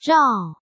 照。